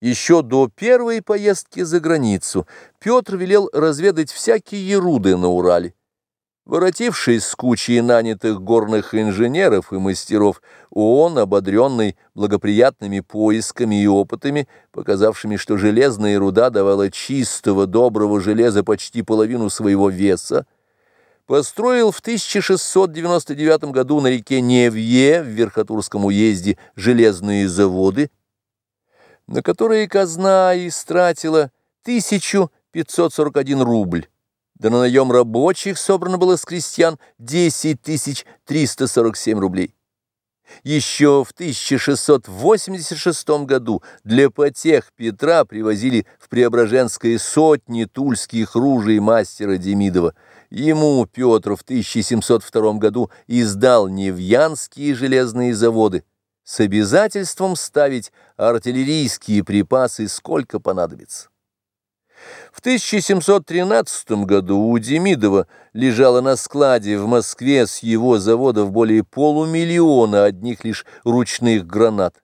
Еще до первой поездки за границу Петр велел разведать всякие еруды на Урале. Воротившись с кучей нанятых горных инженеров и мастеров, он, ободренный благоприятными поисками и опытами, показавшими, что железная руда давала чистого, доброго железа почти половину своего веса, построил в 1699 году на реке Невье в Верхотурском уезде железные заводы, на которые казна истратила 1541 рубль, да на наем рабочих собрано было с крестьян 10 347 рублей. Еще в 1686 году для потех Петра привозили в Преображенское сотни тульских ружей мастера Демидова. Ему Петр в 1702 году издал Невьянские железные заводы с обязательством ставить артиллерийские припасы сколько понадобится. В 1713 году у Демидова лежало на складе в Москве с его заводов более полумиллиона одних лишь ручных гранат.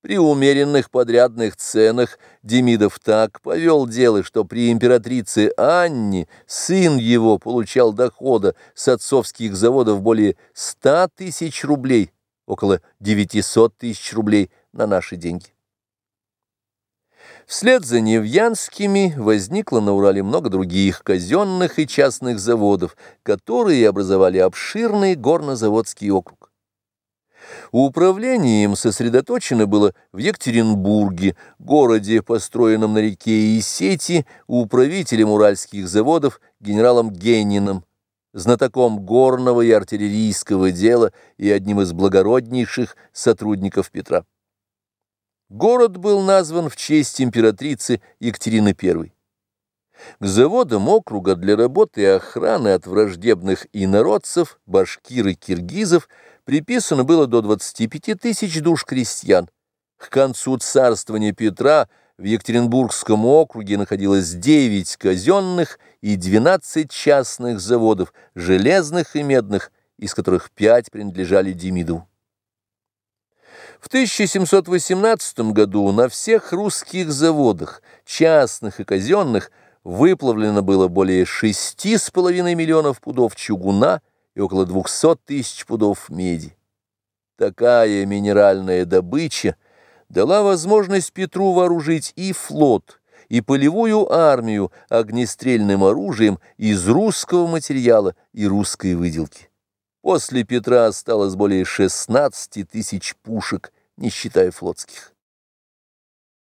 При умеренных подрядных ценах Демидов так повел дело, что при императрице Анне сын его получал дохода с отцовских заводов более ста тысяч рублей, около 900 тысяч рублей на наши деньги. Вслед за Невьянскими возникло на Урале много других казенных и частных заводов, которые образовали обширный горнозаводский округ. Управление им сосредоточено было в Екатеринбурге, городе, построенном на реке Исети, управителем уральских заводов генералом Гениным, знатоком горного и артиллерийского дела и одним из благороднейших сотрудников Петра. Город был назван в честь императрицы Екатерины I. К заводам округа для работы и охраны от враждебных инородцев, башкир и киргизов приписано было до 25 тысяч душ крестьян. К концу царствования Петра – в Екатеринбургском округе находилось 9 казенных и 12 частных заводов, железных и медных, из которых 5 принадлежали Демидову. В 1718 году на всех русских заводах, частных и казенных, выплавлено было более 6,5 миллионов пудов чугуна и около 200 тысяч пудов меди. Такая минеральная добыча – дала возможность Петру вооружить и флот, и полевую армию огнестрельным оружием из русского материала и русской выделки. После Петра осталось более 16 тысяч пушек, не считая флотских.